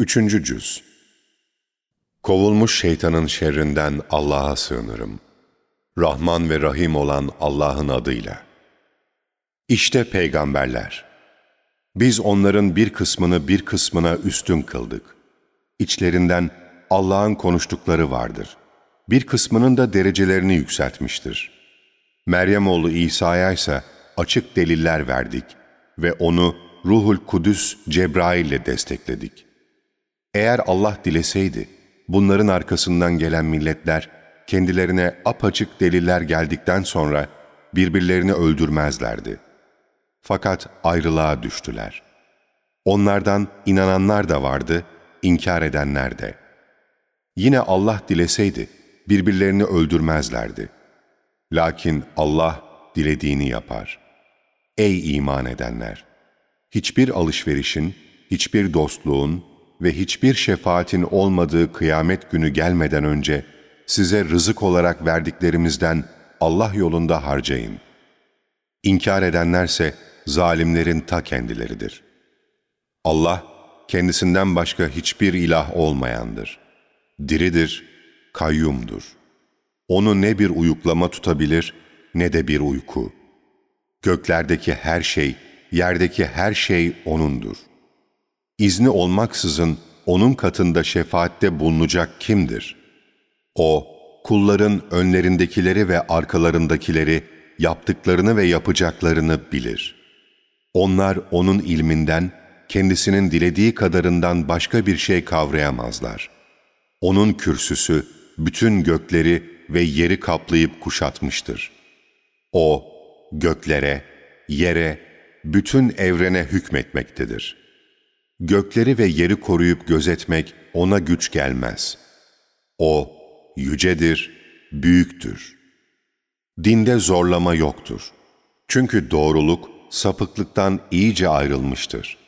Üçüncü Cüz Kovulmuş şeytanın şerrinden Allah'a sığınırım. Rahman ve Rahim olan Allah'ın adıyla. İşte peygamberler. Biz onların bir kısmını bir kısmına üstün kıldık. İçlerinden Allah'ın konuştukları vardır. Bir kısmının da derecelerini yükseltmiştir. Meryem oğlu İsa'ya ise açık deliller verdik ve onu Ruhul Kudüs Cebrail ile destekledik. Eğer Allah dileseydi, bunların arkasından gelen milletler kendilerine apaçık deliller geldikten sonra birbirlerini öldürmezlerdi. Fakat ayrılığa düştüler. Onlardan inananlar da vardı, inkar edenler de. Yine Allah dileseydi birbirlerini öldürmezlerdi. Lakin Allah dilediğini yapar. Ey iman edenler! Hiçbir alışverişin, hiçbir dostluğun ve hiçbir şefaatin olmadığı kıyamet günü gelmeden önce size rızık olarak verdiklerimizden Allah yolunda harcayın. İnkar edenlerse zalimlerin ta kendileridir. Allah kendisinden başka hiçbir ilah olmayandır. Diridir, kayyumdur. Onu ne bir uyuklama tutabilir ne de bir uyku. Göklerdeki her şey, yerdeki her şey O'nundur. İzni olmaksızın O'nun katında şefaatte bulunacak kimdir? O, kulların önlerindekileri ve arkalarındakileri, yaptıklarını ve yapacaklarını bilir. Onlar O'nun ilminden, kendisinin dilediği kadarından başka bir şey kavrayamazlar. O'nun kürsüsü, bütün gökleri ve yeri kaplayıp kuşatmıştır. O, göklere, yere, bütün evrene hükmetmektedir. Gökleri ve yeri koruyup gözetmek ona güç gelmez. O, yücedir, büyüktür. Dinde zorlama yoktur. Çünkü doğruluk, sapıklıktan iyice ayrılmıştır.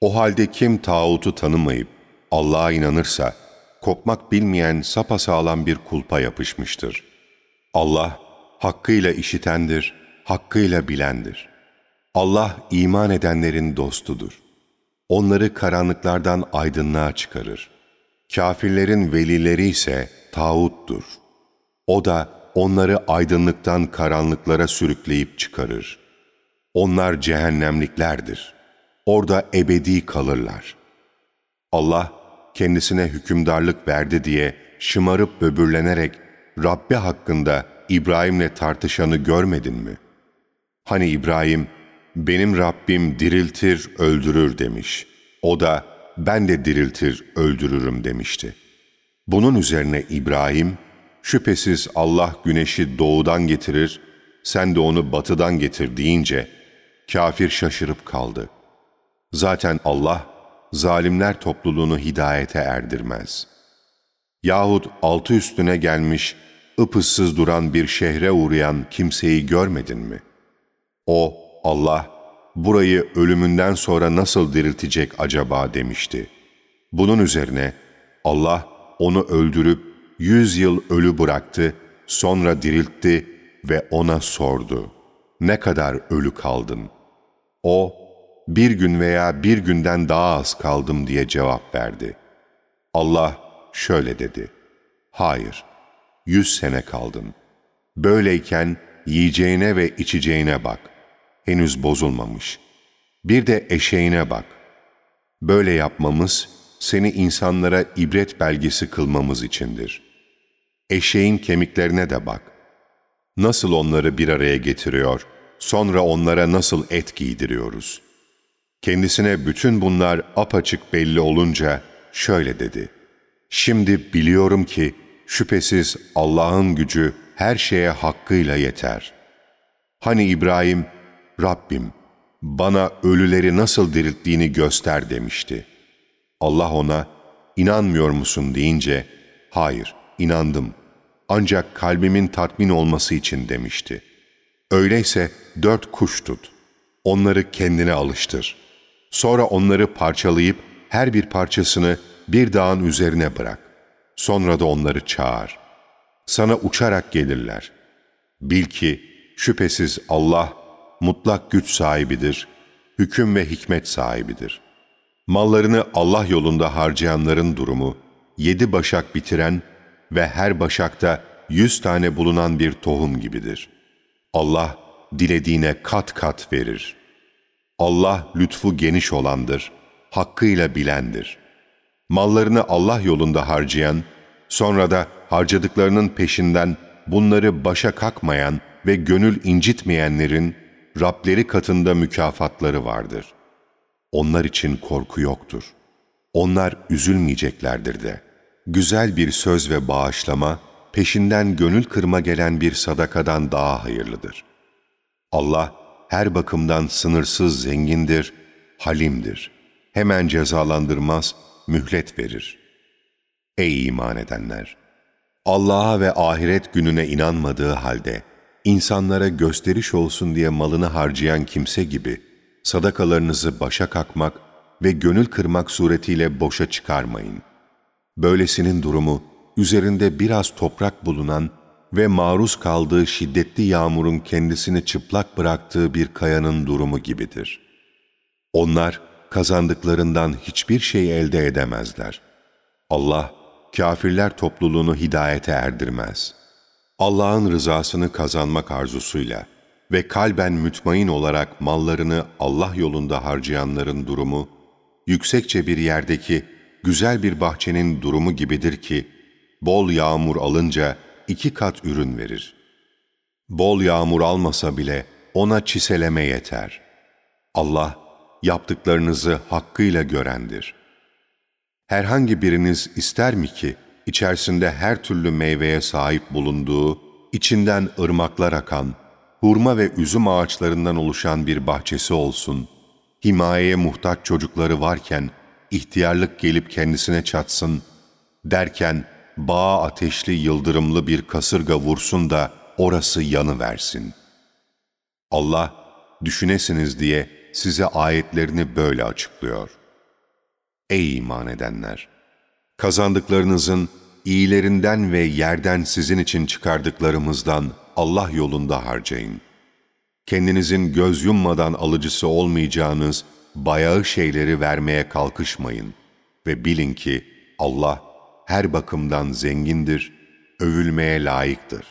O halde kim tağutu tanımayıp Allah'a inanırsa, kopmak bilmeyen sapasağlam bir kulpa yapışmıştır. Allah, hakkıyla işitendir, hakkıyla bilendir. Allah iman edenlerin dostudur. Onları karanlıklardan aydınlığa çıkarır. Kafirlerin velileri ise tağuttur. O da onları aydınlıktan karanlıklara sürükleyip çıkarır. Onlar cehennemliklerdir. Orada ebedi kalırlar. Allah kendisine hükümdarlık verdi diye şımarıp böbürlenerek Rabbi hakkında İbrahim'le tartışanı görmedin mi? Hani İbrahim, benim Rabbim diriltir, öldürür demiş. O da ben de diriltir, öldürürüm demişti. Bunun üzerine İbrahim, şüphesiz Allah güneşi doğudan getirir, sen de onu batıdan getir deyince, kafir şaşırıp kaldı. Zaten Allah, zalimler topluluğunu hidayete erdirmez. Yahut altı üstüne gelmiş, ıpıssız duran bir şehre uğrayan kimseyi görmedin mi? O, Allah, burayı ölümünden sonra nasıl diriltecek acaba demişti. Bunun üzerine Allah onu öldürüp yüz yıl ölü bıraktı, sonra diriltti ve ona sordu. Ne kadar ölü kaldın? O, bir gün veya bir günden daha az kaldım diye cevap verdi. Allah şöyle dedi. Hayır, yüz sene kaldın. Böyleyken yiyeceğine ve içeceğine bak. Henüz bozulmamış. Bir de eşeğine bak. Böyle yapmamız, seni insanlara ibret belgesi kılmamız içindir. Eşeğin kemiklerine de bak. Nasıl onları bir araya getiriyor, sonra onlara nasıl et giydiriyoruz. Kendisine bütün bunlar apaçık belli olunca şöyle dedi. Şimdi biliyorum ki şüphesiz Allah'ın gücü her şeye hakkıyla yeter. Hani İbrahim, Rabbim bana ölüleri nasıl dirilttiğini göster demişti. Allah ona, inanmıyor musun deyince, hayır, inandım. Ancak kalbimin tatmin olması için demişti. Öyleyse dört kuş tut. Onları kendine alıştır. Sonra onları parçalayıp her bir parçasını bir dağın üzerine bırak. Sonra da onları çağır. Sana uçarak gelirler. Bil ki şüphesiz Allah mutlak güç sahibidir, hüküm ve hikmet sahibidir. Mallarını Allah yolunda harcayanların durumu, yedi başak bitiren ve her başakta yüz tane bulunan bir tohum gibidir. Allah dilediğine kat kat verir. Allah lütfu geniş olandır, hakkıyla bilendir. Mallarını Allah yolunda harcayan, sonra da harcadıklarının peşinden bunları başa kakmayan ve gönül incitmeyenlerin Rableri katında mükafatları vardır. Onlar için korku yoktur. Onlar üzülmeyeceklerdir de. Güzel bir söz ve bağışlama, peşinden gönül kırma gelen bir sadakadan daha hayırlıdır. Allah her bakımdan sınırsız zengindir, halimdir. Hemen cezalandırmaz, mühlet verir. Ey iman edenler! Allah'a ve ahiret gününe inanmadığı halde, insanlara gösteriş olsun diye malını harcayan kimse gibi, sadakalarınızı başa kakmak ve gönül kırmak suretiyle boşa çıkarmayın. Böylesinin durumu, üzerinde biraz toprak bulunan ve maruz kaldığı şiddetli yağmurun kendisini çıplak bıraktığı bir kayanın durumu gibidir. Onlar kazandıklarından hiçbir şey elde edemezler. Allah, kafirler topluluğunu hidayete erdirmez. Allah'ın rızasını kazanmak arzusuyla ve kalben mütmain olarak mallarını Allah yolunda harcayanların durumu, yüksekçe bir yerdeki güzel bir bahçenin durumu gibidir ki, bol yağmur alınca iki kat ürün verir. Bol yağmur almasa bile ona çiseleme yeter. Allah, yaptıklarınızı hakkıyla görendir. Herhangi biriniz ister mi ki, içerisinde her türlü meyveye sahip bulunduğu, içinden ırmaklar akan, hurma ve üzüm ağaçlarından oluşan bir bahçesi olsun, himayeye muhtaç çocukları varken, ihtiyarlık gelip kendisine çatsın, derken bağ ateşli yıldırımlı bir kasırga vursun da orası yanı versin. Allah, düşünesiniz diye size ayetlerini böyle açıklıyor. Ey iman edenler! Kazandıklarınızın iyilerinden ve yerden sizin için çıkardıklarımızdan Allah yolunda harcayın. Kendinizin göz yummadan alıcısı olmayacağınız bayağı şeyleri vermeye kalkışmayın ve bilin ki Allah her bakımdan zengindir, övülmeye layıktır.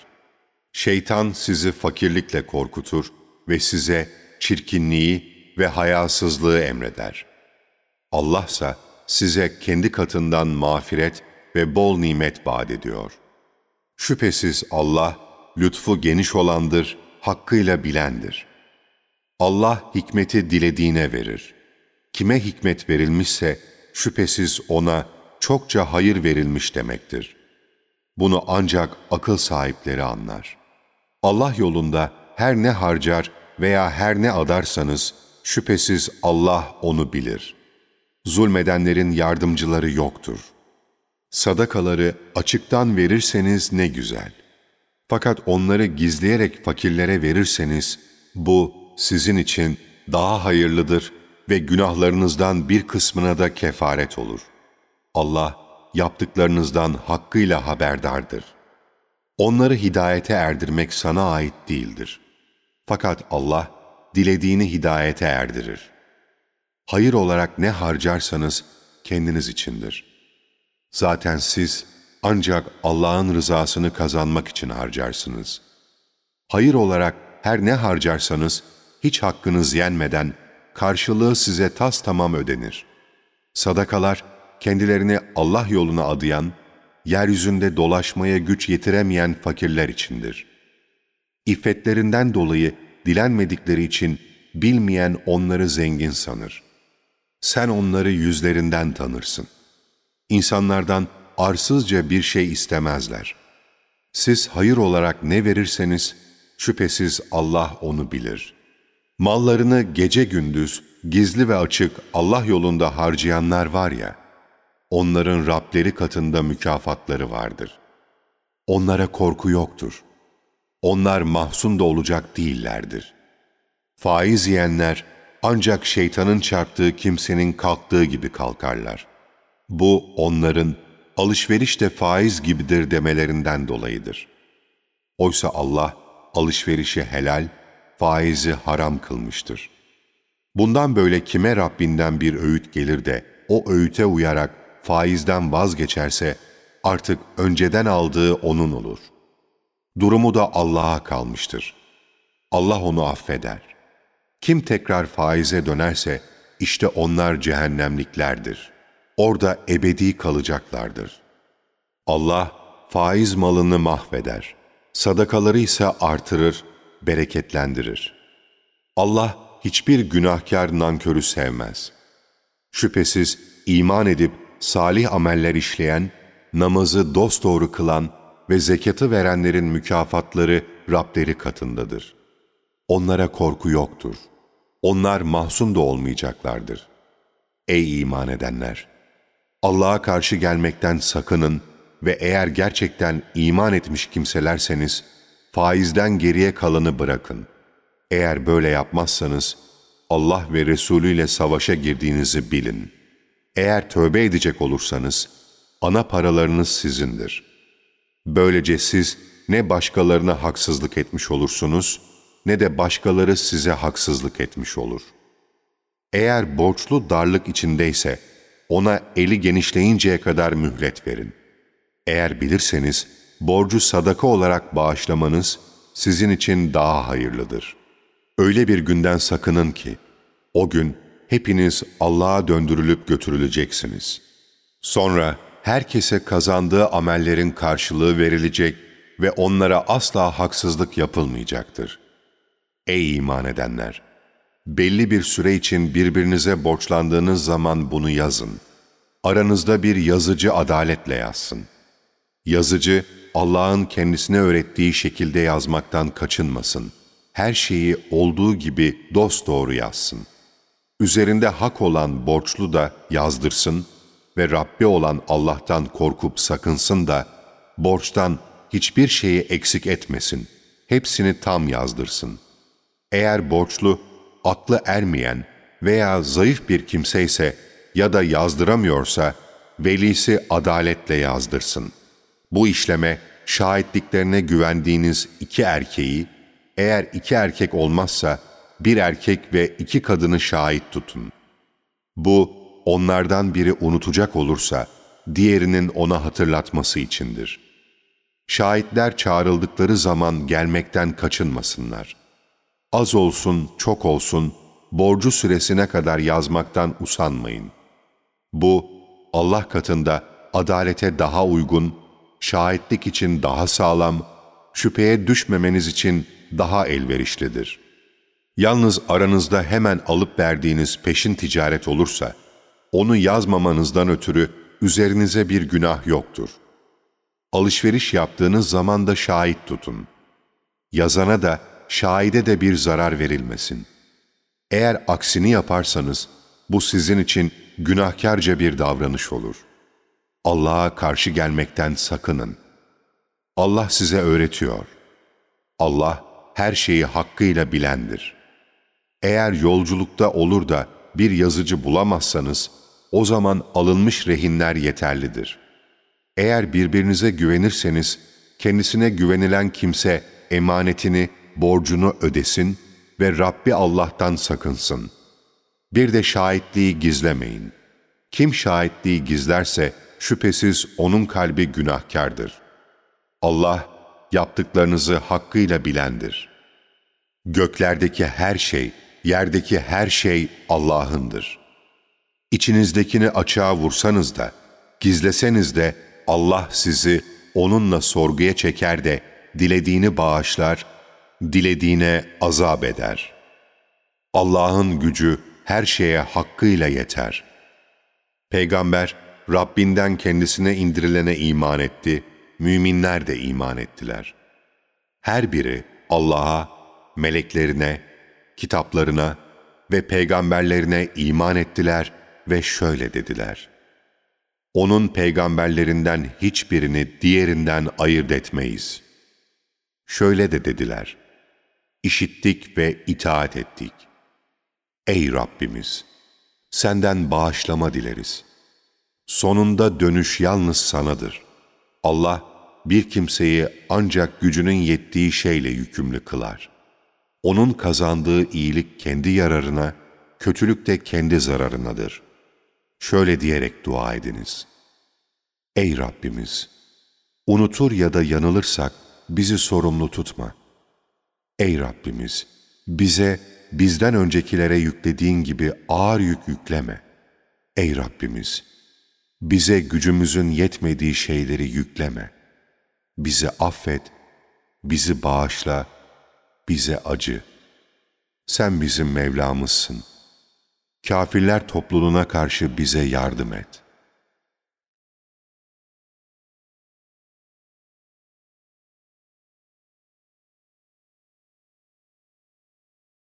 Şeytan sizi fakirlikle korkutur ve size çirkinliği ve hayasızlığı emreder. Allah ise size kendi katından mağfiret ve bol nimet vaat ediyor. Şüphesiz Allah, lütfu geniş olandır, hakkıyla bilendir. Allah hikmeti dilediğine verir. Kime hikmet verilmişse, şüphesiz ona çokça hayır verilmiş demektir. Bunu ancak akıl sahipleri anlar. Allah yolunda her ne harcar veya her ne adarsanız, şüphesiz Allah onu bilir. Zulmedenlerin yardımcıları yoktur. Sadakaları açıktan verirseniz ne güzel. Fakat onları gizleyerek fakirlere verirseniz, bu sizin için daha hayırlıdır ve günahlarınızdan bir kısmına da kefaret olur. Allah yaptıklarınızdan hakkıyla haberdardır. Onları hidayete erdirmek sana ait değildir. Fakat Allah dilediğini hidayete erdirir. Hayır olarak ne harcarsanız kendiniz içindir. Zaten siz ancak Allah'ın rızasını kazanmak için harcarsınız. Hayır olarak her ne harcarsanız hiç hakkınız yenmeden karşılığı size tas tamam ödenir. Sadakalar kendilerini Allah yoluna adayan, yeryüzünde dolaşmaya güç yetiremeyen fakirler içindir. İffetlerinden dolayı dilenmedikleri için bilmeyen onları zengin sanır. Sen onları yüzlerinden tanırsın. İnsanlardan arsızca bir şey istemezler. Siz hayır olarak ne verirseniz, şüphesiz Allah onu bilir. Mallarını gece gündüz, gizli ve açık Allah yolunda harcayanlar var ya, onların Rableri katında mükafatları vardır. Onlara korku yoktur. Onlar mahzun da olacak değillerdir. Faiz yiyenler ancak şeytanın çarptığı kimsenin kalktığı gibi kalkarlar. Bu onların alışveriş de faiz gibidir demelerinden dolayıdır. Oysa Allah alışverişi helal, faizi haram kılmıştır. Bundan böyle kime Rabbinden bir öğüt gelir de o öğüte uyarak faizden vazgeçerse artık önceden aldığı onun olur. Durumu da Allah'a kalmıştır. Allah onu affeder. Kim tekrar faize dönerse işte onlar cehennemliklerdir. Orada ebedi kalacaklardır. Allah faiz malını mahveder. Sadakaları ise artırır, bereketlendirir. Allah hiçbir günahkar nankörü sevmez. Şüphesiz iman edip salih ameller işleyen, namazı dosdoğru kılan ve zekatı verenlerin mükafatları Rableri katındadır. Onlara korku yoktur. Onlar mahzun da olmayacaklardır. Ey iman edenler! Allah'a karşı gelmekten sakının ve eğer gerçekten iman etmiş kimselerseniz, faizden geriye kalanı bırakın. Eğer böyle yapmazsanız, Allah ve Resulü ile savaşa girdiğinizi bilin. Eğer tövbe edecek olursanız, ana paralarınız sizindir. Böylece siz ne başkalarına haksızlık etmiş olursunuz, ne de başkaları size haksızlık etmiş olur. Eğer borçlu darlık içindeyse, ona eli genişleyinceye kadar mühlet verin. Eğer bilirseniz, borcu sadaka olarak bağışlamanız sizin için daha hayırlıdır. Öyle bir günden sakının ki, o gün hepiniz Allah'a döndürülüp götürüleceksiniz. Sonra herkese kazandığı amellerin karşılığı verilecek ve onlara asla haksızlık yapılmayacaktır. Ey iman edenler! Belli bir süre için birbirinize borçlandığınız zaman bunu yazın. Aranızda bir yazıcı adaletle yazsın. Yazıcı, Allah'ın kendisine öğrettiği şekilde yazmaktan kaçınmasın. Her şeyi olduğu gibi dosdoğru yazsın. Üzerinde hak olan borçlu da yazdırsın ve Rabbi olan Allah'tan korkup sakınsın da borçtan hiçbir şeyi eksik etmesin. Hepsini tam yazdırsın. Eğer borçlu, aklı ermeyen veya zayıf bir kimse ise ya da yazdıramıyorsa velisi adaletle yazdırsın. Bu işleme şahitliklerine güvendiğiniz iki erkeği, eğer iki erkek olmazsa bir erkek ve iki kadını şahit tutun. Bu onlardan biri unutacak olursa diğerinin ona hatırlatması içindir. Şahitler çağrıldıkları zaman gelmekten kaçınmasınlar. Az olsun, çok olsun, borcu süresine kadar yazmaktan usanmayın. Bu, Allah katında adalete daha uygun, şahitlik için daha sağlam, şüpheye düşmemeniz için daha elverişlidir. Yalnız aranızda hemen alıp verdiğiniz peşin ticaret olursa, onu yazmamanızdan ötürü üzerinize bir günah yoktur. Alışveriş yaptığınız zaman da şahit tutun. Yazana da, şahide de bir zarar verilmesin. Eğer aksini yaparsanız, bu sizin için günahkarca bir davranış olur. Allah'a karşı gelmekten sakının. Allah size öğretiyor. Allah her şeyi hakkıyla bilendir. Eğer yolculukta olur da bir yazıcı bulamazsanız, o zaman alınmış rehinler yeterlidir. Eğer birbirinize güvenirseniz, kendisine güvenilen kimse emanetini, borcunu ödesin ve Rabbi Allah'tan sakınsın. Bir de şahitliği gizlemeyin. Kim şahitliği gizlerse şüphesiz onun kalbi günahkardır. Allah yaptıklarınızı hakkıyla bilendir. Göklerdeki her şey, yerdeki her şey Allah'ındır. İçinizdekini açığa vursanız da, gizleseniz de Allah sizi onunla sorguya çeker de dilediğini bağışlar, dilediğine azap eder. Allah'ın gücü her şeye hakkıyla yeter. Peygamber, Rabbinden kendisine indirilene iman etti, müminler de iman ettiler. Her biri Allah'a, meleklerine, kitaplarına ve peygamberlerine iman ettiler ve şöyle dediler. Onun peygamberlerinden hiçbirini diğerinden ayırt etmeyiz. Şöyle de dediler. İşittik ve itaat ettik. Ey Rabbimiz! Senden bağışlama dileriz. Sonunda dönüş yalnız sanadır. Allah bir kimseyi ancak gücünün yettiği şeyle yükümlü kılar. Onun kazandığı iyilik kendi yararına, kötülük de kendi zararınadır. Şöyle diyerek dua ediniz. Ey Rabbimiz! Unutur ya da yanılırsak bizi sorumlu tutma. Ey Rabbimiz! Bize bizden öncekilere yüklediğin gibi ağır yük yükleme. Ey Rabbimiz! Bize gücümüzün yetmediği şeyleri yükleme. Bizi affet, bizi bağışla, bize acı. Sen bizim Mevlamızsın. Kafirler topluluğuna karşı bize yardım et.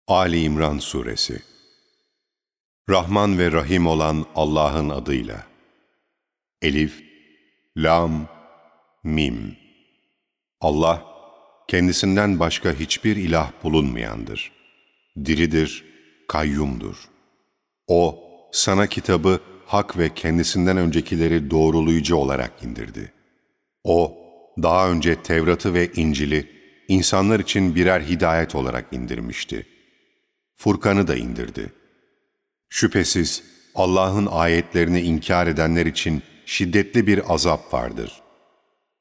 Ali İmran Suresi Rahman ve Rahim olan Allah'ın adıyla Elif, Lam, Mim Allah, kendisinden başka hiçbir ilah bulunmayandır. Diridir, kayyumdur. O, sana kitabı hak ve kendisinden öncekileri doğrulayıcı olarak indirdi. O, daha önce Tevrat'ı ve İncil'i insanlar için birer hidayet olarak indirmişti. Furkan'ı da indirdi. Şüphesiz Allah'ın ayetlerini inkar edenler için şiddetli bir azap vardır.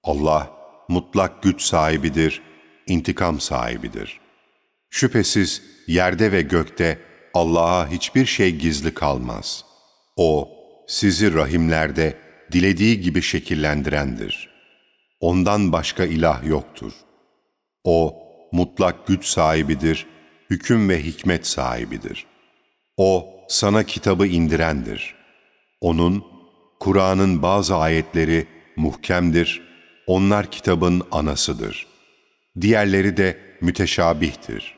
Allah mutlak güç sahibidir, intikam sahibidir. Şüphesiz yerde ve gökte Allah'a hiçbir şey gizli kalmaz. O, sizi rahimlerde dilediği gibi şekillendirendir. Ondan başka ilah yoktur. O, mutlak güç sahibidir, hüküm ve hikmet sahibidir. O, sana kitabı indirendir. Onun, Kur'an'ın bazı ayetleri muhkemdir, onlar kitabın anasıdır. Diğerleri de müteşabihtir.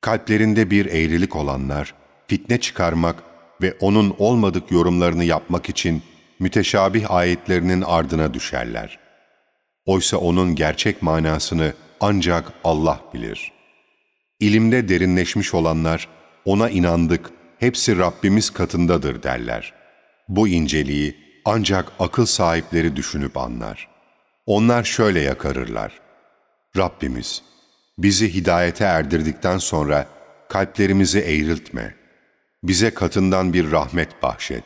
Kalplerinde bir eğrilik olanlar, fitne çıkarmak ve onun olmadık yorumlarını yapmak için müteşabih ayetlerinin ardına düşerler. Oysa onun gerçek manasını ancak Allah bilir. İlimde derinleşmiş olanlar, ona inandık, hepsi Rabbimiz katındadır derler. Bu inceliği ancak akıl sahipleri düşünüp anlar. Onlar şöyle yakarırlar. Rabbimiz, bizi hidayete erdirdikten sonra kalplerimizi eğriltme. Bize katından bir rahmet bahşet.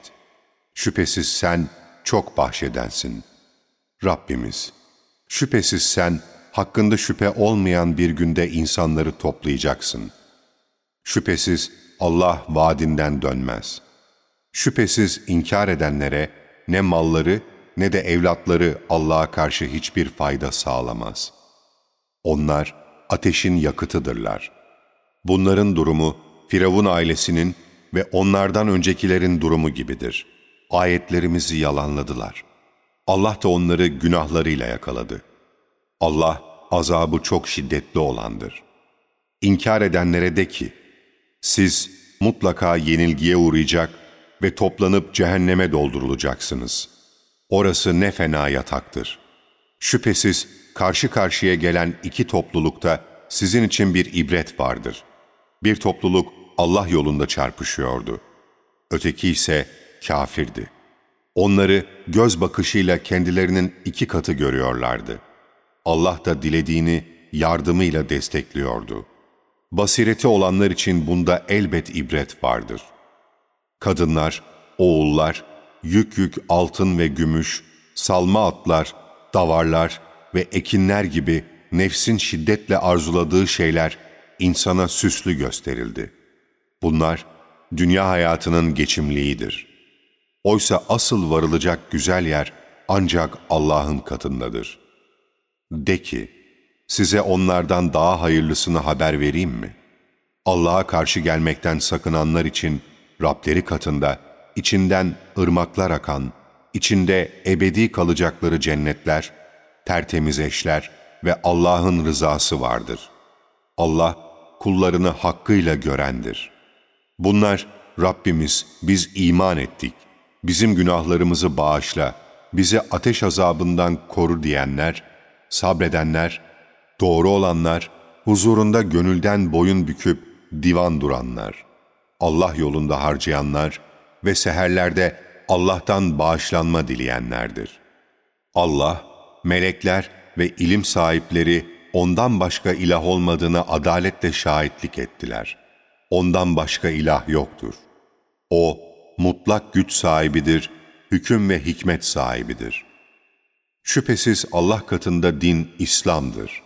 Şüphesiz sen çok bahşedensin. Rabbimiz, şüphesiz sen hakkında şüphe olmayan bir günde insanları toplayacaksın. Şüphesiz Allah vaadinden dönmez. Şüphesiz inkar edenlere ne malları ne de evlatları Allah'a karşı hiçbir fayda sağlamaz. Onlar ateşin yakıtıdırlar. Bunların durumu Firavun ailesinin ve onlardan öncekilerin durumu gibidir. Ayetlerimizi yalanladılar. Allah da onları günahlarıyla yakaladı. Allah azabı çok şiddetli olandır. İnkar edenlere de ki, siz mutlaka yenilgiye uğrayacak ve toplanıp cehenneme doldurulacaksınız. Orası ne fena yataktır. Şüphesiz karşı karşıya gelen iki toplulukta sizin için bir ibret vardır. Bir topluluk Allah yolunda çarpışıyordu. Öteki ise kafirdi. Onları göz bakışıyla kendilerinin iki katı görüyorlardı. Allah da dilediğini yardımıyla destekliyordu. Basireti olanlar için bunda elbet ibret vardır. Kadınlar, oğullar, yük yük altın ve gümüş, salma atlar, davarlar ve ekinler gibi nefsin şiddetle arzuladığı şeyler insana süslü gösterildi. Bunlar dünya hayatının geçimliğidir. Oysa asıl varılacak güzel yer ancak Allah'ın katındadır. De ki, size onlardan daha hayırlısını haber vereyim mi? Allah'a karşı gelmekten sakınanlar için Rableri katında içinden ırmaklar akan, içinde ebedi kalacakları cennetler, tertemiz eşler ve Allah'ın rızası vardır. Allah kullarını hakkıyla görendir. Bunlar Rabbimiz biz iman ettik, bizim günahlarımızı bağışla, bizi ateş azabından koru diyenler, sabredenler, doğru olanlar, huzurunda gönülden boyun büküp divan duranlar, Allah yolunda harcayanlar ve seherlerde Allah'tan bağışlanma dileyenlerdir. Allah, melekler ve ilim sahipleri ondan başka ilah olmadığını adaletle şahitlik ettiler. Ondan başka ilah yoktur. O, mutlak güç sahibidir, hüküm ve hikmet sahibidir. Şüphesiz Allah katında din İslam'dır.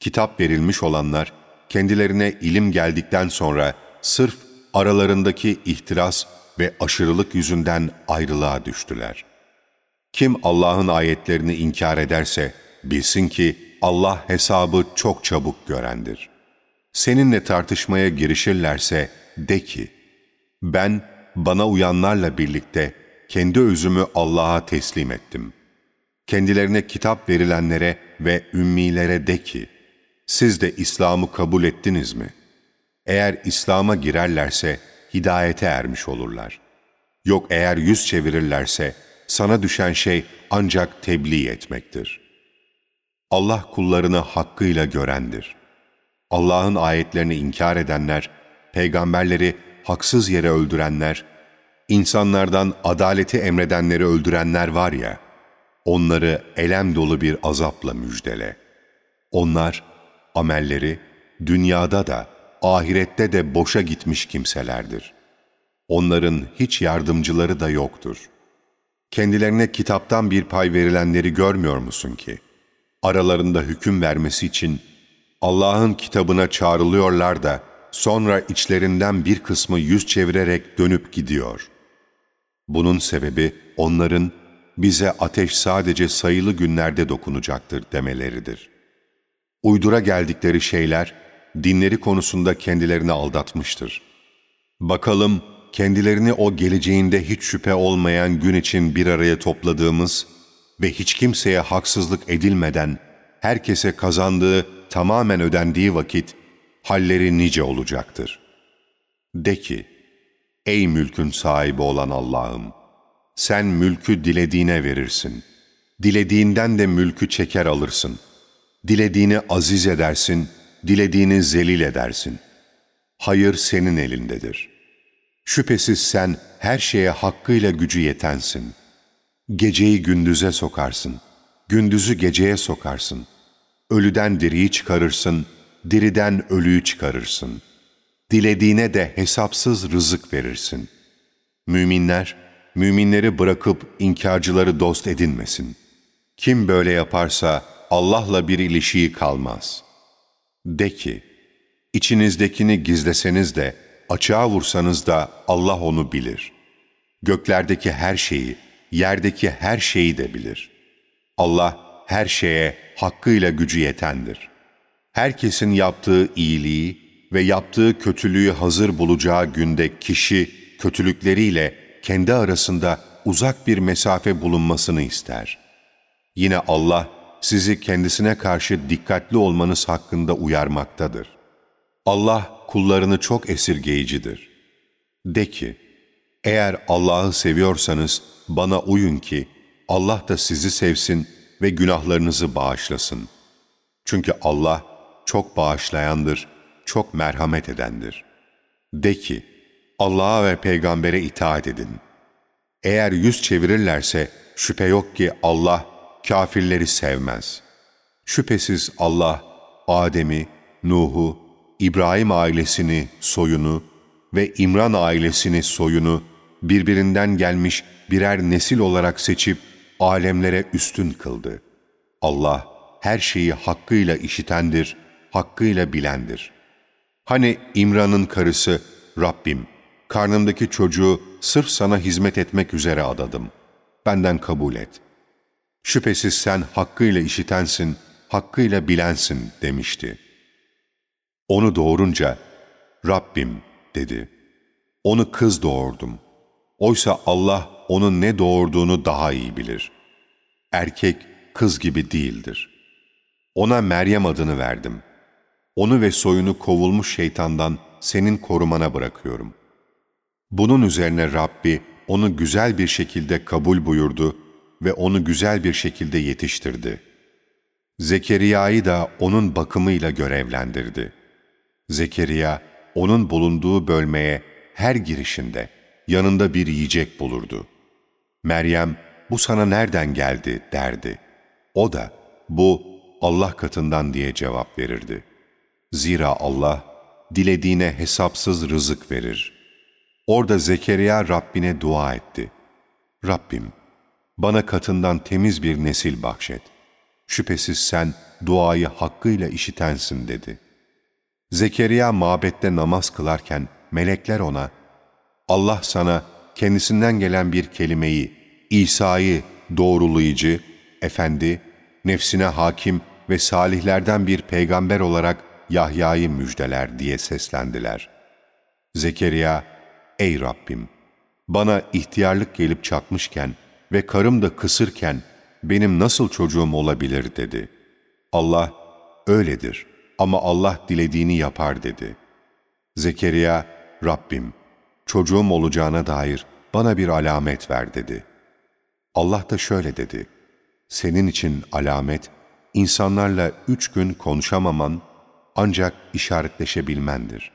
Kitap verilmiş olanlar, kendilerine ilim geldikten sonra sırf aralarındaki ihtiras ve aşırılık yüzünden ayrılığa düştüler. Kim Allah'ın ayetlerini inkar ederse, bilsin ki Allah hesabı çok çabuk görendir. Seninle tartışmaya girişirlerse de ki, ben bana uyanlarla birlikte kendi özümü Allah'a teslim ettim. Kendilerine kitap verilenlere ve ümmilere de ki, siz de İslam'ı kabul ettiniz mi? Eğer İslam'a girerlerse hidayete ermiş olurlar. Yok eğer yüz çevirirlerse sana düşen şey ancak tebliğ etmektir. Allah kullarını hakkıyla görendir. Allah'ın ayetlerini inkar edenler, peygamberleri haksız yere öldürenler, insanlardan adaleti emredenleri öldürenler var ya, onları elem dolu bir azapla müjdele. Onlar, amelleri dünyada da ahirette de boşa gitmiş kimselerdir. Onların hiç yardımcıları da yoktur. Kendilerine kitaptan bir pay verilenleri görmüyor musun ki? Aralarında hüküm vermesi için Allah'ın kitabına çağrılıyorlar da sonra içlerinden bir kısmı yüz çevirerek dönüp gidiyor. Bunun sebebi onların bize ateş sadece sayılı günlerde dokunacaktır demeleridir. Uydura geldikleri şeyler dinleri konusunda kendilerini aldatmıştır. Bakalım kendilerini o geleceğinde hiç şüphe olmayan gün için bir araya topladığımız ve hiç kimseye haksızlık edilmeden herkese kazandığı tamamen ödendiği vakit halleri nice olacaktır. De ki, ey mülkün sahibi olan Allah'ım, sen mülkü dilediğine verirsin. Dilediğinden de mülkü çeker alırsın. Dilediğini aziz edersin, dilediğini zelil edersin. Hayır senin elindedir. Şüphesiz sen her şeye hakkıyla gücü yetensin. Geceyi gündüze sokarsın, gündüzü geceye sokarsın. Ölüden diriyi çıkarırsın, diriden ölüyü çıkarırsın. Dilediğine de hesapsız rızık verirsin. Müminler, müminleri bırakıp inkarcıları dost edinmesin. Kim böyle yaparsa Allah'la bir ilişiği kalmaz.'' De ki, içinizdekini gizleseniz de, açığa vursanız da Allah onu bilir. Göklerdeki her şeyi, yerdeki her şeyi de bilir. Allah her şeye hakkıyla gücü yetendir. Herkesin yaptığı iyiliği ve yaptığı kötülüğü hazır bulacağı günde kişi kötülükleriyle kendi arasında uzak bir mesafe bulunmasını ister. Yine Allah, sizi kendisine karşı dikkatli olmanız hakkında uyarmaktadır. Allah kullarını çok esirgeyicidir. De ki, eğer Allah'ı seviyorsanız bana uyun ki Allah da sizi sevsin ve günahlarınızı bağışlasın. Çünkü Allah çok bağışlayandır, çok merhamet edendir. De ki, Allah'a ve peygambere itaat edin. Eğer yüz çevirirlerse şüphe yok ki Allah kafirleri sevmez. Şüphesiz Allah, Adem'i, Nuh'u, İbrahim ailesini, soyunu ve İmran ailesini, soyunu birbirinden gelmiş birer nesil olarak seçip alemlere üstün kıldı. Allah her şeyi hakkıyla işitendir, hakkıyla bilendir. Hani İmran'ın karısı, Rabbim, karnımdaki çocuğu sırf sana hizmet etmek üzere adadım. Benden kabul et.'' Şüphesiz sen hakkıyla işitensin, hakkıyla bilensin demişti. Onu doğurunca, Rabbim dedi. Onu kız doğurdum. Oysa Allah onun ne doğurduğunu daha iyi bilir. Erkek kız gibi değildir. Ona Meryem adını verdim. Onu ve soyunu kovulmuş şeytandan senin korumana bırakıyorum. Bunun üzerine Rabbi onu güzel bir şekilde kabul buyurdu ve onu güzel bir şekilde yetiştirdi. Zekeriya'yı da onun bakımıyla görevlendirdi. Zekeriya, onun bulunduğu bölmeye her girişinde yanında bir yiyecek bulurdu. Meryem, bu sana nereden geldi derdi. O da, bu Allah katından diye cevap verirdi. Zira Allah, dilediğine hesapsız rızık verir. Orada Zekeriya Rabbine dua etti. Rabbim, bana katından temiz bir nesil bahşet. Şüphesiz sen duayı hakkıyla işitensin dedi. Zekeriya mabette namaz kılarken melekler ona, Allah sana kendisinden gelen bir kelimeyi, İsa'yı doğrulayıcı, efendi, nefsine hakim ve salihlerden bir peygamber olarak Yahya'yı müjdeler diye seslendiler. Zekeriya, ey Rabbim, bana ihtiyarlık gelip çatmışken ve karım da kısırken benim nasıl çocuğum olabilir dedi. Allah, öyledir ama Allah dilediğini yapar dedi. Zekeriya, Rabbim, çocuğum olacağına dair bana bir alamet ver dedi. Allah da şöyle dedi, senin için alamet, insanlarla üç gün konuşamaman ancak işaretleşebilmendir.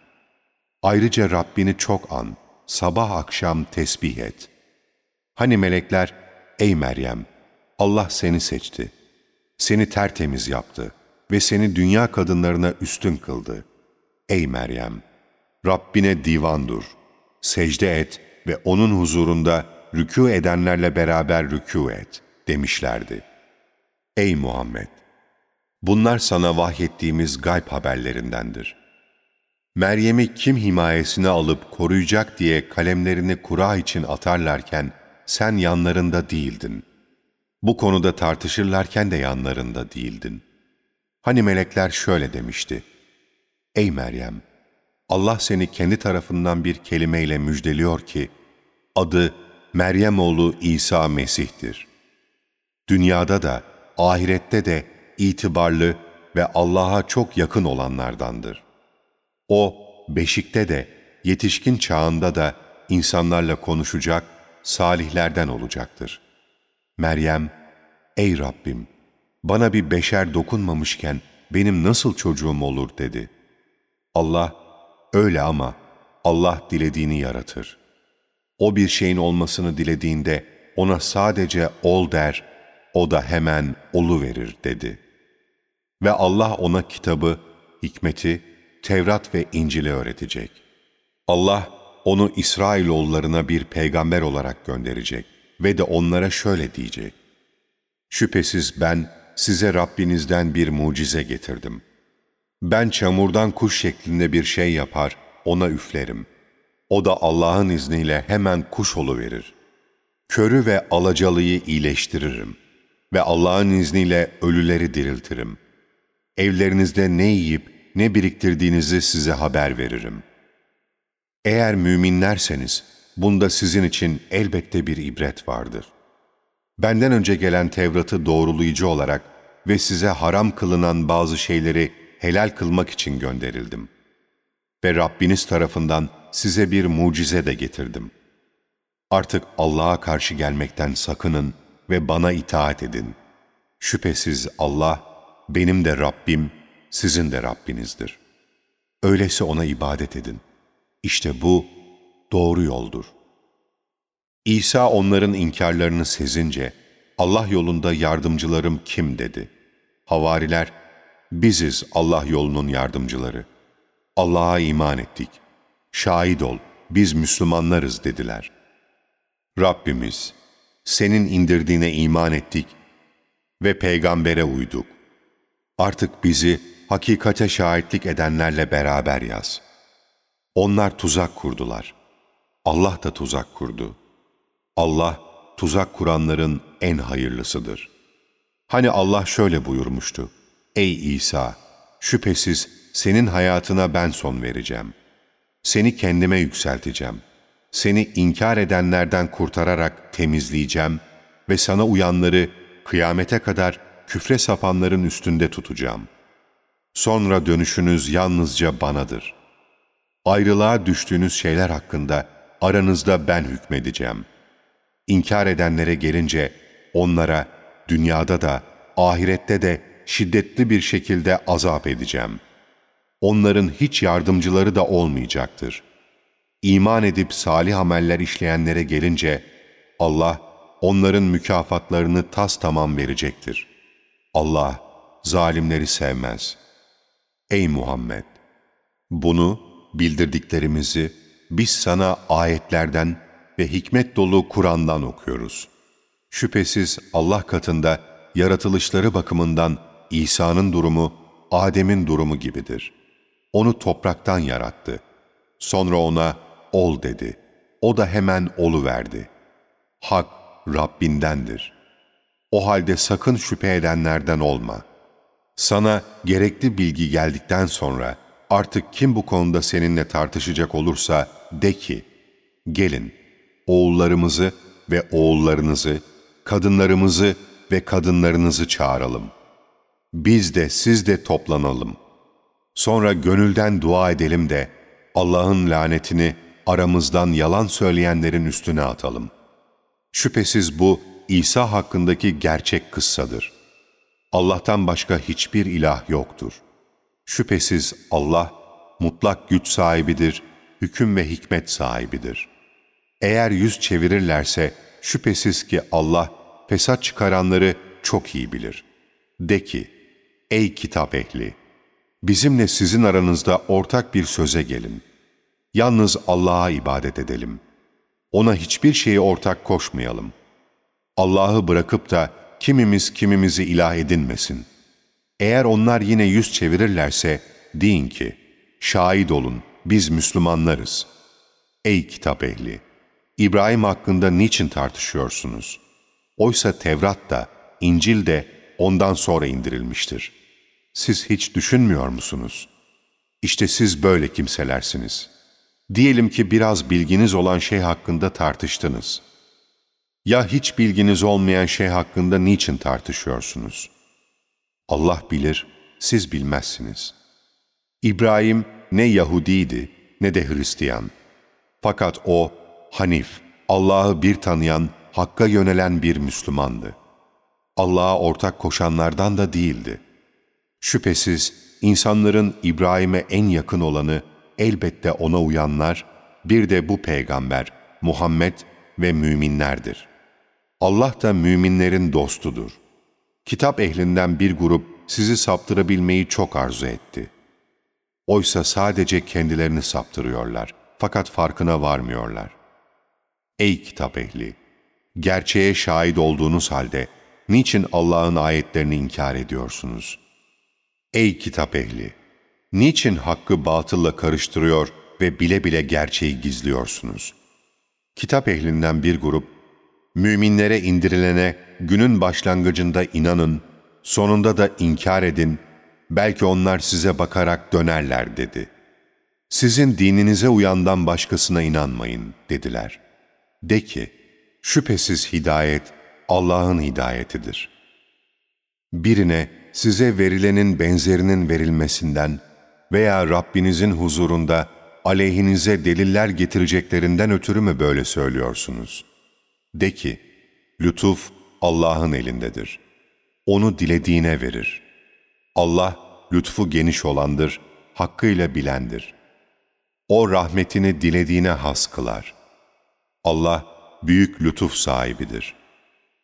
Ayrıca Rabbini çok an, sabah akşam tesbih et. Hani melekler, ey Meryem, Allah seni seçti, seni tertemiz yaptı ve seni dünya kadınlarına üstün kıldı. Ey Meryem, Rabbine divan dur, secde et ve O'nun huzurunda rükû edenlerle beraber rükû et demişlerdi. Ey Muhammed! Bunlar sana vahyettiğimiz gayb haberlerindendir. Meryem'i kim himayesine alıp koruyacak diye kalemlerini kura için atarlarken sen yanlarında değildin. Bu konuda tartışırlarken de yanlarında değildin. Hani melekler şöyle demişti. Ey Meryem! Allah seni kendi tarafından bir kelimeyle müjdeliyor ki, adı Meryem oğlu İsa Mesih'tir. Dünyada da, ahirette de itibarlı ve Allah'a çok yakın olanlardandır. O, beşikte de, yetişkin çağında da insanlarla konuşacak, salihlerden olacaktır. Meryem, ey Rabbim, bana bir beşer dokunmamışken benim nasıl çocuğum olur dedi. Allah, öyle ama Allah dilediğini yaratır. O bir şeyin olmasını dilediğinde ona sadece ol der, o da hemen olu verir dedi. Ve Allah ona kitabı, hikmeti, Tevrat ve İncil'i öğretecek. Allah onu İsrailoğullarına bir peygamber olarak gönderecek ve de onlara şöyle diyecek. Şüphesiz ben size Rabbinizden bir mucize getirdim. Ben çamurdan kuş şeklinde bir şey yapar, ona üflerim. O da Allah'ın izniyle hemen kuş verir. Körü ve alacalıyı iyileştiririm ve Allah'ın izniyle ölüleri diriltirim. Evlerinizde ne yiyip ne biriktirdiğinizi size haber veririm. Eğer müminlerseniz, bunda sizin için elbette bir ibret vardır. Benden önce gelen Tevrat'ı doğrulayıcı olarak ve size haram kılınan bazı şeyleri helal kılmak için gönderildim. Ve Rabbiniz tarafından size bir mucize de getirdim. Artık Allah'a karşı gelmekten sakının ve bana itaat edin. Şüphesiz Allah, benim de Rabbim, sizin de Rabbinizdir. Öyleyse ona ibadet edin. İşte bu doğru yoldur. İsa onların inkarlarını sezince, Allah yolunda yardımcılarım kim dedi. Havariler, biziz Allah yolunun yardımcıları. Allah'a iman ettik. Şahit ol, biz Müslümanlarız dediler. Rabbimiz, senin indirdiğine iman ettik ve peygambere uyduk. Artık bizi hakikate şahitlik edenlerle beraber yaz. Onlar tuzak kurdular. Allah da tuzak kurdu. Allah, tuzak kuranların en hayırlısıdır. Hani Allah şöyle buyurmuştu. Ey İsa! Şüphesiz senin hayatına ben son vereceğim. Seni kendime yükselteceğim. Seni inkar edenlerden kurtararak temizleyeceğim ve sana uyanları kıyamete kadar küfre sapanların üstünde tutacağım. Sonra dönüşünüz yalnızca banadır. Ayrılığa düştüğünüz şeyler hakkında aranızda ben hükmedeceğim. İnkar edenlere gelince onlara dünyada da ahirette de şiddetli bir şekilde azap edeceğim. Onların hiç yardımcıları da olmayacaktır. İman edip salih ameller işleyenlere gelince Allah onların mükafatlarını tas tamam verecektir. Allah zalimleri sevmez. Ey Muhammed! Bunu bildirdiklerimizi biz sana ayetlerden ve hikmet dolu Kur'an'dan okuyoruz. Şüphesiz Allah katında yaratılışları bakımından İsa'nın durumu Adem'in durumu gibidir. Onu topraktan yarattı. Sonra ona ol dedi. O da hemen olu verdi. Hak Rabbindendir. O halde sakın şüphe edenlerden olma. Sana gerekli bilgi geldikten sonra artık kim bu konuda seninle tartışacak olursa de ki, gelin oğullarımızı ve oğullarınızı, kadınlarımızı ve kadınlarınızı çağıralım. Biz de siz de toplanalım. Sonra gönülden dua edelim de Allah'ın lanetini aramızdan yalan söyleyenlerin üstüne atalım. Şüphesiz bu İsa hakkındaki gerçek kıssadır. Allah'tan başka hiçbir ilah yoktur. Şüphesiz Allah mutlak güç sahibidir, hüküm ve hikmet sahibidir. Eğer yüz çevirirlerse şüphesiz ki Allah fesat çıkaranları çok iyi bilir. De ki, ey kitap ehli! Bizimle sizin aranızda ortak bir söze gelin. Yalnız Allah'a ibadet edelim. Ona hiçbir şeyi ortak koşmayalım. Allah'ı bırakıp da kimimiz kimimizi ilah edinmesin. Eğer onlar yine yüz çevirirlerse deyin ki, şahit olun biz Müslümanlarız. Ey kitap ehli! İbrahim hakkında niçin tartışıyorsunuz? Oysa Tevrat da, İncil de ondan sonra indirilmiştir. Siz hiç düşünmüyor musunuz? İşte siz böyle kimselersiniz. Diyelim ki biraz bilginiz olan şey hakkında tartıştınız. Ya hiç bilginiz olmayan şey hakkında niçin tartışıyorsunuz? Allah bilir, siz bilmezsiniz. İbrahim ne Yahudiydi ne de Hristiyan. Fakat o Hanif, Allah'ı bir tanıyan, Hakk'a yönelen bir Müslümandı. Allah'a ortak koşanlardan da değildi. Şüphesiz insanların İbrahim'e en yakın olanı elbette ona uyanlar, bir de bu peygamber Muhammed ve müminlerdir. Allah da müminlerin dostudur. Kitap ehlinden bir grup sizi saptırabilmeyi çok arzu etti. Oysa sadece kendilerini saptırıyorlar fakat farkına varmıyorlar. Ey kitap ehli! Gerçeğe şahit olduğunuz halde niçin Allah'ın ayetlerini inkar ediyorsunuz? Ey kitap ehli! Niçin hakkı batılla karıştırıyor ve bile bile gerçeği gizliyorsunuz? Kitap ehlinden bir grup, müminlere indirilene günün başlangıcında inanın, sonunda da inkar edin, belki onlar size bakarak dönerler dedi. Sizin dininize uyandan başkasına inanmayın dediler.'' De ki, şüphesiz hidayet Allah'ın hidayetidir. Birine size verilenin benzerinin verilmesinden veya Rabbinizin huzurunda aleyhinize deliller getireceklerinden ötürü mü böyle söylüyorsunuz? De ki, lütuf Allah'ın elindedir. Onu dilediğine verir. Allah lütfu geniş olandır, hakkıyla bilendir. O rahmetini dilediğine has kılar. Allah büyük lütuf sahibidir.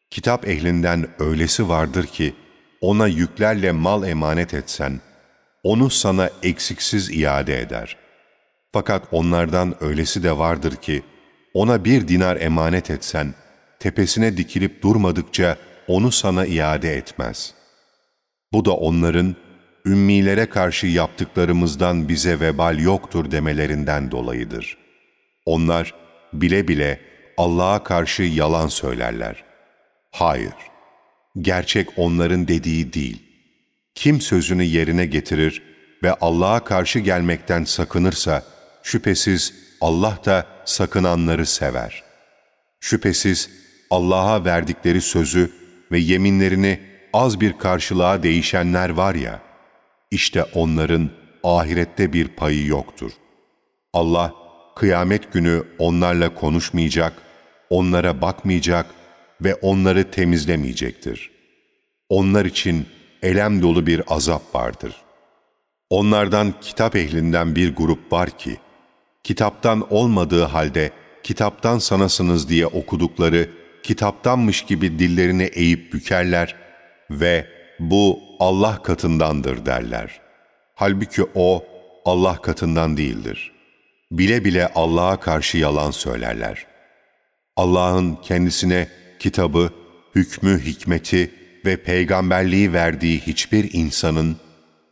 Kitap ehlinden öylesi vardır ki, ona yüklerle mal emanet etsen, onu sana eksiksiz iade eder. Fakat onlardan öylesi de vardır ki, ona bir dinar emanet etsen, tepesine dikilip durmadıkça onu sana iade etmez. Bu da onların, ümmilere karşı yaptıklarımızdan bize vebal yoktur demelerinden dolayıdır. Onlar, bile bile Allah'a karşı yalan söylerler. Hayır, gerçek onların dediği değil. Kim sözünü yerine getirir ve Allah'a karşı gelmekten sakınırsa, şüphesiz Allah da sakınanları sever. Şüphesiz Allah'a verdikleri sözü ve yeminlerini az bir karşılığa değişenler var ya, işte onların ahirette bir payı yoktur. Allah, kıyamet günü onlarla konuşmayacak, onlara bakmayacak ve onları temizlemeyecektir. Onlar için elem dolu bir azap vardır. Onlardan kitap ehlinden bir grup var ki, kitaptan olmadığı halde kitaptan sanasınız diye okudukları kitaptanmış gibi dillerini eğip bükerler ve bu Allah katındandır derler. Halbuki o Allah katından değildir.'' bile bile Allah'a karşı yalan söylerler. Allah'ın kendisine kitabı, hükmü, hikmeti ve peygamberliği verdiği hiçbir insanın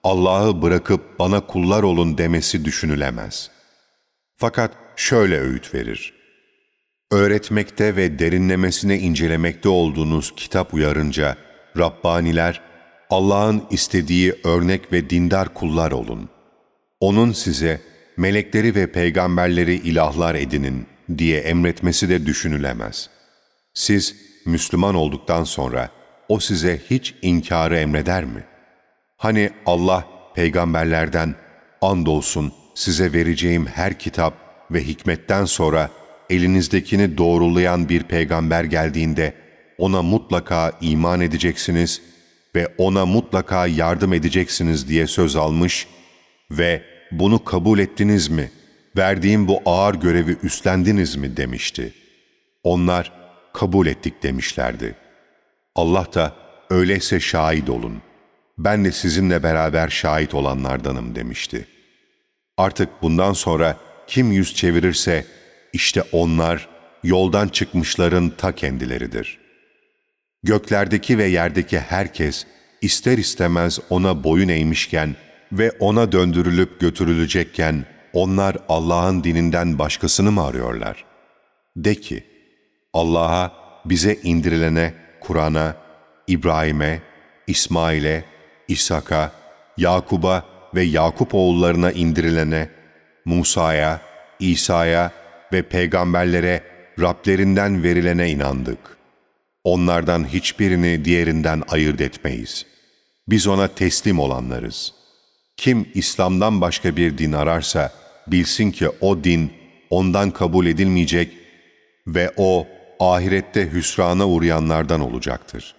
Allah'ı bırakıp bana kullar olun demesi düşünülemez. Fakat şöyle öğüt verir. Öğretmekte ve derinlemesine incelemekte olduğunuz kitap uyarınca Rabbaniler Allah'ın istediği örnek ve dindar kullar olun. Onun size melekleri ve peygamberleri ilahlar edinin diye emretmesi de düşünülemez. Siz Müslüman olduktan sonra o size hiç inkarı emreder mi? Hani Allah peygamberlerden andolsun size vereceğim her kitap ve hikmetten sonra elinizdekini doğrulayan bir peygamber geldiğinde ona mutlaka iman edeceksiniz ve ona mutlaka yardım edeceksiniz diye söz almış ve bunu kabul ettiniz mi? Verdiğim bu ağır görevi üstlendiniz mi demişti. Onlar kabul ettik demişlerdi. Allah da öyleyse şahit olun. Ben de sizinle beraber şahit olanlardanım demişti. Artık bundan sonra kim yüz çevirirse işte onlar yoldan çıkmışların ta kendileridir. Göklerdeki ve yerdeki herkes ister istemez ona boyun eğmişken ve ona döndürülüp götürülecekken onlar Allah'ın dininden başkasını mı arıyorlar? De ki, Allah'a, bize indirilene, Kur'an'a, İbrahim'e, İsmail'e, İshak'a, Yakub'a ve Yakup oğullarına indirilene, Musa'ya, İsa'ya ve peygamberlere Rablerinden verilene inandık. Onlardan hiçbirini diğerinden ayırt etmeyiz. Biz ona teslim olanlarız. Kim İslam'dan başka bir din ararsa bilsin ki o din ondan kabul edilmeyecek ve o ahirette hüsrana uğrayanlardan olacaktır.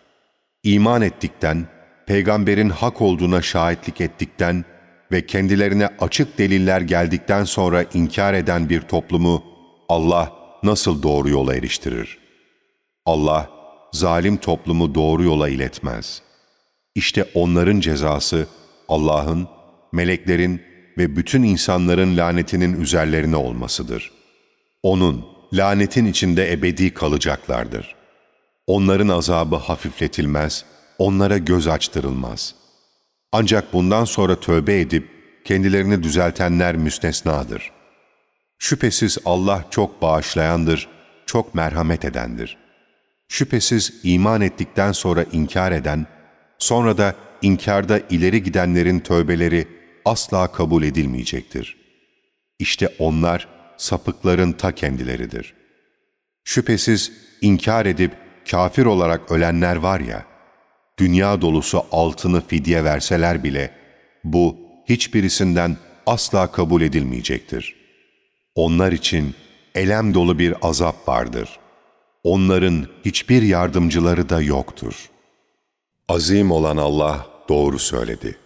İman ettikten, peygamberin hak olduğuna şahitlik ettikten ve kendilerine açık deliller geldikten sonra inkar eden bir toplumu Allah nasıl doğru yola eriştirir? Allah, zalim toplumu doğru yola iletmez. İşte onların cezası Allah'ın, meleklerin ve bütün insanların lanetinin üzerlerine olmasıdır. Onun, lanetin içinde ebedi kalacaklardır. Onların azabı hafifletilmez, onlara göz açtırılmaz. Ancak bundan sonra tövbe edip kendilerini düzeltenler müstesnadır. Şüphesiz Allah çok bağışlayandır, çok merhamet edendir. Şüphesiz iman ettikten sonra inkar eden, sonra da inkarda ileri gidenlerin tövbeleri asla kabul edilmeyecektir. İşte onlar sapıkların ta kendileridir. Şüphesiz inkar edip kafir olarak ölenler var ya, dünya dolusu altını fidye verseler bile, bu hiçbirisinden asla kabul edilmeyecektir. Onlar için elem dolu bir azap vardır. Onların hiçbir yardımcıları da yoktur. Azim olan Allah doğru söyledi.